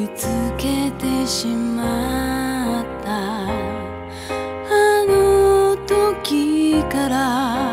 見つけてしまった。あの時から